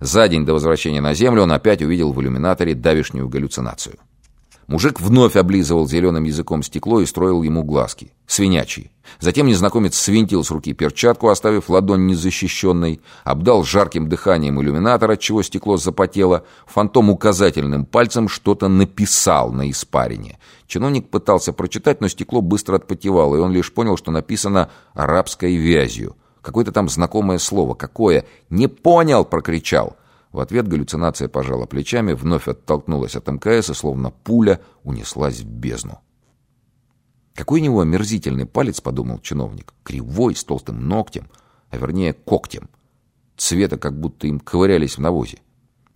За день до возвращения на Землю он опять увидел в иллюминаторе давишнюю галлюцинацию. Мужик вновь облизывал зеленым языком стекло и строил ему глазки. Свинячьи. Затем незнакомец свинтил с руки перчатку, оставив ладонь незащищенной, обдал жарким дыханием иллюминатор, отчего стекло запотело, фантом указательным пальцем что-то написал на испарине. Чиновник пытался прочитать, но стекло быстро отпотевало, и он лишь понял, что написано арабской вязью. Какое-то там знакомое слово. Какое? «Не понял!» — прокричал. В ответ галлюцинация пожала плечами, вновь оттолкнулась от МКС и, словно пуля, унеслась в бездну. Какой у него омерзительный палец, подумал чиновник, кривой, с толстым ногтем, а вернее когтем. Цвета, как будто им ковырялись в навозе.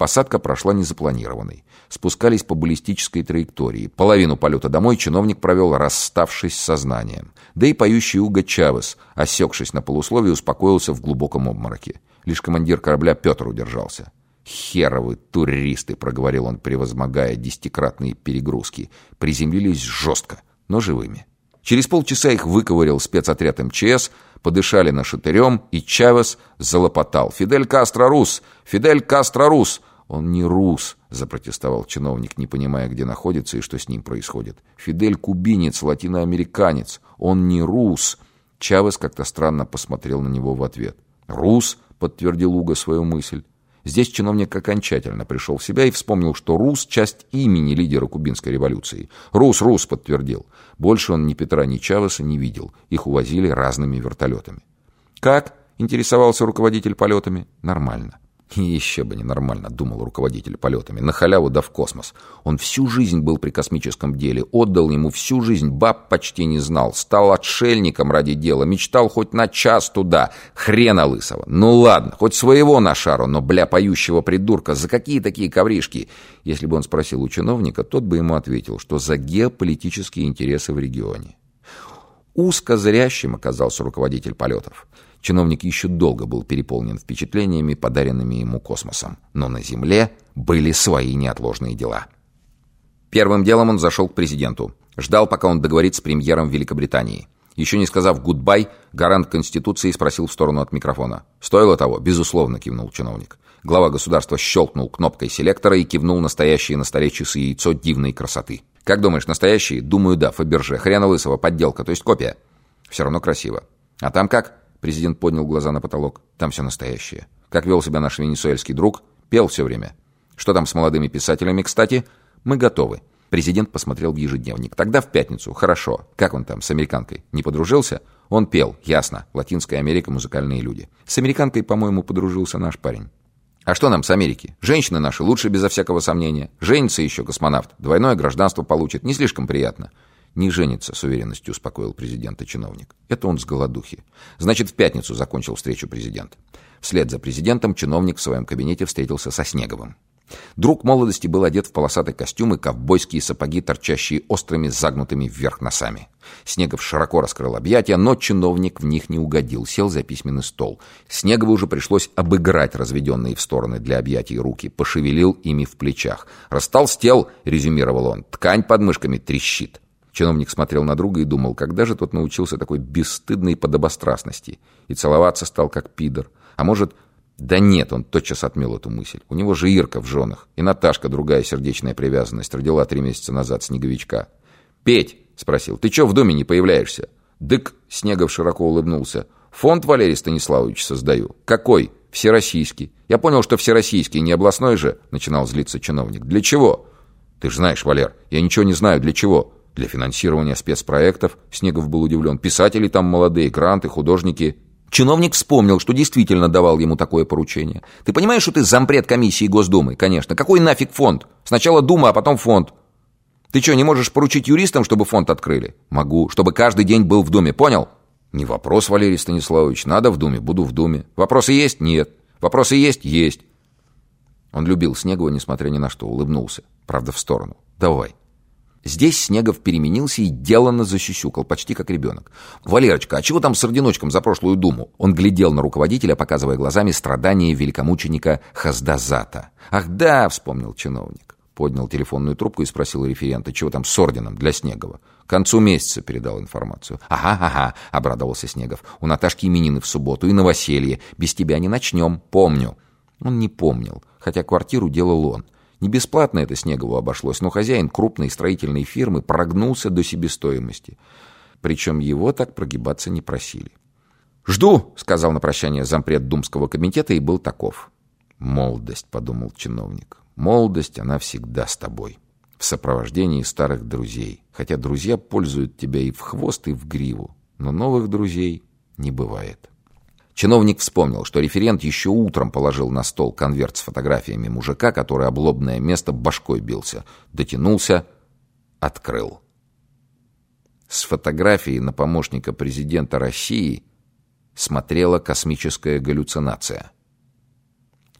Посадка прошла незапланированной. Спускались по баллистической траектории. Половину полета домой чиновник провел, расставшись с сознанием. Да и поющий Уго Чавес, осекшись на полусловие, успокоился в глубоком обмороке. Лишь командир корабля Петр удержался. «Херовы туристы», — проговорил он, превозмогая десятикратные перегрузки, приземлились жестко, но живыми. Через полчаса их выковырял спецотряд МЧС, подышали на шатырем, и Чавес залопотал. «Фидель Кастро Рус! Фидель Кастро Рус!» «Он не рус», — запротестовал чиновник, не понимая, где находится и что с ним происходит. «Фидель кубинец, латиноамериканец. Он не рус». Чавес как-то странно посмотрел на него в ответ. «Рус?» — подтвердил Уго свою мысль. Здесь чиновник окончательно пришел в себя и вспомнил, что Рус — часть имени лидера кубинской революции. «Рус, Рус!» — подтвердил. Больше он ни Петра, ни Чавеса не видел. Их увозили разными вертолетами. «Как?» — интересовался руководитель полетами. «Нормально». Еще бы ненормально, думал руководитель полетами. На халяву да в космос. Он всю жизнь был при космическом деле, отдал ему всю жизнь, баб почти не знал, стал отшельником ради дела, мечтал хоть на час туда, хрена лысого. Ну ладно, хоть своего на шару, но, бля, поющего придурка, за какие такие ковришки? Если бы он спросил у чиновника, тот бы ему ответил, что за геополитические интересы в регионе. Узко зрящим оказался руководитель полетов. Чиновник еще долго был переполнен впечатлениями, подаренными ему космосом. Но на Земле были свои неотложные дела. Первым делом он зашел к президенту. Ждал, пока он договорит с премьером Великобритании. Еще не сказав «гудбай», гарант Конституции спросил в сторону от микрофона. «Стоило того?» «Безусловно», — кивнул чиновник. Глава государства щелкнул кнопкой селектора и кивнул настоящие на столе часы яйцо дивной красоты. «Как думаешь, настоящие?» «Думаю, да, Фаберже. Хрена лысого, подделка, то есть копия». «Все равно красиво». «А там как?» Президент поднял глаза на потолок. Там все настоящее. Как вел себя наш венесуэльский друг? Пел все время. Что там с молодыми писателями, кстати? Мы готовы. Президент посмотрел в ежедневник. Тогда в пятницу. Хорошо. Как он там с американкой? Не подружился? Он пел. Ясно. Латинская Америка, музыкальные люди. С американкой, по-моему, подружился наш парень. А что нам с Америки? Женщины наши лучше безо всякого сомнения. Женится еще космонавт. Двойное гражданство получит. Не слишком приятно. «Не женится», — с уверенностью успокоил президента чиновник. «Это он с голодухи. Значит, в пятницу закончил встречу президент». Вслед за президентом чиновник в своем кабинете встретился со Снеговым. Друг молодости был одет в полосатый костюм и ковбойские сапоги, торчащие острыми загнутыми вверх носами. Снегов широко раскрыл объятия, но чиновник в них не угодил, сел за письменный стол. Снегову уже пришлось обыграть разведенные в стороны для объятий руки, пошевелил ими в плечах. «Растолстел», — резюмировал он, — «ткань под мышками трещит». Чиновник смотрел на друга и думал, когда же тот научился такой бесстыдной подобострастности и целоваться стал как пидор. А может... Да нет, он тотчас отмел эту мысль. У него же Ирка в женах, и Наташка, другая сердечная привязанность, родила три месяца назад снеговичка. «Петь!» — спросил. «Ты чё в доме не появляешься?» «Дык!» — Снегов широко улыбнулся. «Фонд, Валерий Станиславович, создаю». «Какой?» «Всероссийский». «Я понял, что всероссийский, не областной же?» — начинал злиться чиновник. «Для чего?» «Ты же знаешь, Валер, я ничего не знаю, для чего». Для финансирования спецпроектов, Снегов был удивлен, писатели там молодые, гранты, художники. Чиновник вспомнил, что действительно давал ему такое поручение. Ты понимаешь, что ты зампред комиссии Госдумы? Конечно. Какой нафиг фонд? Сначала Дума, а потом фонд. Ты что, не можешь поручить юристам, чтобы фонд открыли? Могу. Чтобы каждый день был в Думе, понял? Не вопрос, Валерий Станиславович. Надо в Думе, буду в Думе. Вопросы есть? Нет. Вопросы есть? Есть. Он любил Снегова, несмотря ни на что, улыбнулся. Правда, в сторону. Давай. Здесь Снегов переменился и деланно засюсюкал, почти как ребенок. «Валерочка, а чего там с орденочком за прошлую думу?» Он глядел на руководителя, показывая глазами страдания великомученика Хаздазата. «Ах да!» — вспомнил чиновник. Поднял телефонную трубку и спросил у референта, чего там с орденом для Снегова. К концу месяца передал информацию. «Ага, ага», — обрадовался Снегов. «У Наташки именины в субботу и новоселье. Без тебя не начнем, помню». Он не помнил, хотя квартиру делал он. Не бесплатно это Снегову обошлось, но хозяин крупной строительной фирмы прогнулся до себестоимости. Причем его так прогибаться не просили. «Жду», — сказал на прощание зампред Думского комитета и был таков. «Молодость», — подумал чиновник. «Молодость, она всегда с тобой. В сопровождении старых друзей. Хотя друзья пользуют тебя и в хвост, и в гриву. Но новых друзей не бывает». Чиновник вспомнил, что референт еще утром положил на стол конверт с фотографиями мужика, который облобное место башкой бился. Дотянулся, открыл. С фотографией на помощника президента России смотрела космическая галлюцинация.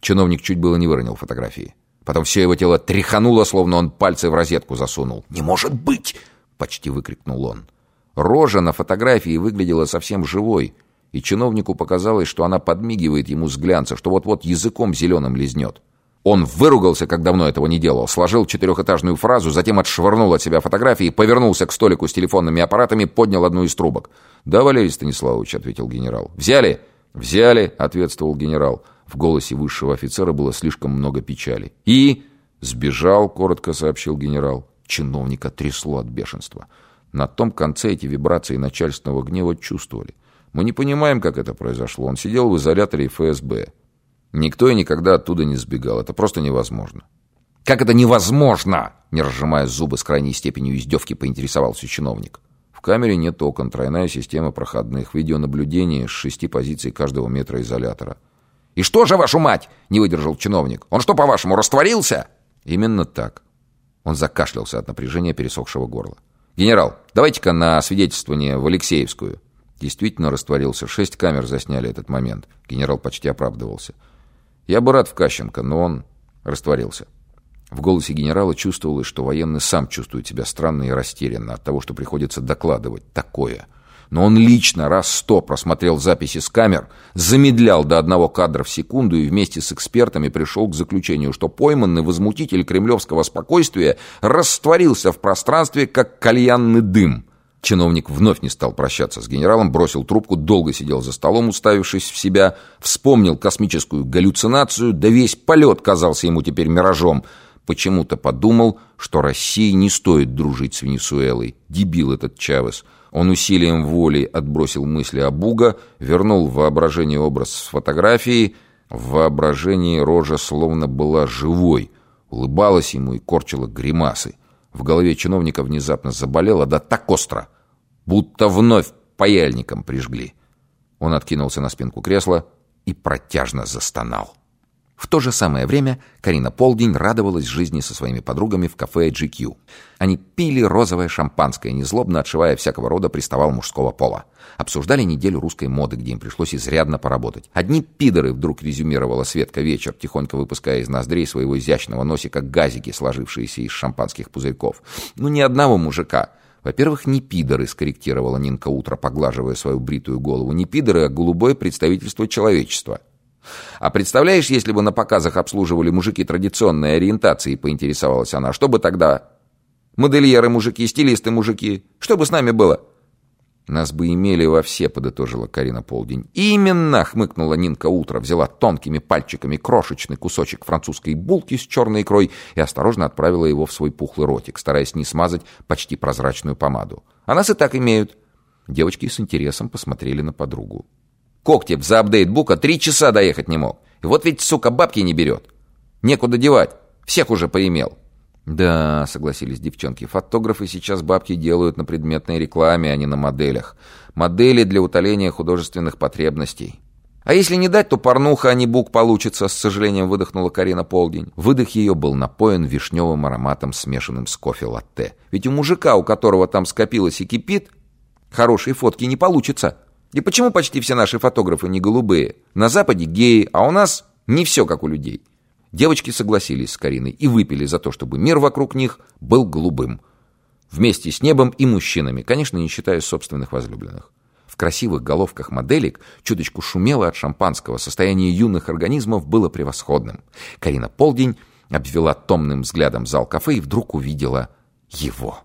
Чиновник чуть было не выронил фотографии. Потом все его тело тряхануло, словно он пальцы в розетку засунул. «Не может быть!» — почти выкрикнул он. Рожа на фотографии выглядела совсем живой — и чиновнику показалось, что она подмигивает ему с глянца, что вот-вот языком зеленым лизнет. Он выругался, как давно этого не делал, сложил четырехэтажную фразу, затем отшвырнул от себя фотографии, повернулся к столику с телефонными аппаратами, поднял одну из трубок. «Да, Валерий Станиславович», — ответил генерал. «Взяли?» «Взяли», — ответствовал генерал. В голосе высшего офицера было слишком много печали. «И?» «Сбежал», — коротко сообщил генерал. Чиновника трясло от бешенства. На том конце эти вибрации начальственного гнева чувствовали. Мы не понимаем, как это произошло. Он сидел в изоляторе ФСБ. Никто и никогда оттуда не сбегал. Это просто невозможно. «Как это невозможно?» Не разжимая зубы с крайней степенью издевки, поинтересовался чиновник. В камере нет окон, тройная система проходных, видеонаблюдение с шести позиций каждого метра изолятора. «И что же, вашу мать?» — не выдержал чиновник. «Он что, по-вашему, растворился?» «Именно так». Он закашлялся от напряжения пересохшего горла. «Генерал, давайте-ка на свидетельствование в Алексеевскую». Действительно растворился. Шесть камер засняли этот момент. Генерал почти оправдывался. Я бы рад в Кащенко, но он растворился. В голосе генерала чувствовалось, что военный сам чувствует себя странно и растерянно от того, что приходится докладывать такое. Но он лично раз сто просмотрел записи с камер, замедлял до одного кадра в секунду и вместе с экспертами пришел к заключению, что пойманный возмутитель кремлевского спокойствия растворился в пространстве, как кальянный дым – Чиновник вновь не стал прощаться с генералом, бросил трубку, долго сидел за столом, уставившись в себя, вспомнил космическую галлюцинацию, да весь полет казался ему теперь миражом. Почему-то подумал, что России не стоит дружить с Венесуэлой. Дебил этот Чавес. Он усилием воли отбросил мысли о Буга, вернул в воображение образ с фотографией. В воображении рожа словно была живой, улыбалась ему и корчила гримасы. В голове чиновника внезапно заболело, да так остро, будто вновь паяльником прижгли. Он откинулся на спинку кресла и протяжно застонал. В то же самое время Карина Полдень радовалась жизни со своими подругами в кафе GQ. Они пили розовое шампанское, незлобно отшивая всякого рода приставал мужского пола. Обсуждали неделю русской моды, где им пришлось изрядно поработать. Одни пидоры, вдруг резюмировала Светка вечер, тихонько выпуская из ноздрей своего изящного носика газики, сложившиеся из шампанских пузырьков. Ну, ни одного мужика. Во-первых, не пидоры, скорректировала Нинка утро, поглаживая свою бритую голову. Не пидоры, а голубое представительство человечества. А представляешь, если бы на показах обслуживали мужики традиционной ориентации, поинтересовалась она, что бы тогда? Модельеры мужики, стилисты мужики. Что бы с нами было? Нас бы имели во все, подытожила Карина Полдень. Именно, хмыкнула Нинка утро, взяла тонкими пальчиками крошечный кусочек французской булки с черной икрой и осторожно отправила его в свой пухлый ротик, стараясь не смазать почти прозрачную помаду. А нас и так имеют. Девочки с интересом посмотрели на подругу. Коктев за апдейт бука три часа доехать не мог. И вот ведь, сука, бабки не берет. Некуда девать. Всех уже поимел. Да, согласились девчонки, фотографы сейчас бабки делают на предметной рекламе, а не на моделях. Модели для утоления художественных потребностей. А если не дать, то порнуха, а не бук получится, с сожалением выдохнула Карина Полдень. Выдох ее был напоен вишневым ароматом, смешанным с кофе-латте. Ведь у мужика, у которого там скопилось и кипит, хорошие фотки не получится. И почему почти все наши фотографы не голубые? На Западе геи, а у нас не все как у людей. Девочки согласились с Кариной и выпили за то, чтобы мир вокруг них был голубым. Вместе с небом и мужчинами, конечно, не считая собственных возлюбленных. В красивых головках моделек чуточку шумело от шампанского, состояние юных организмов было превосходным. Карина Полдень обвела томным взглядом зал кафе и вдруг увидела его.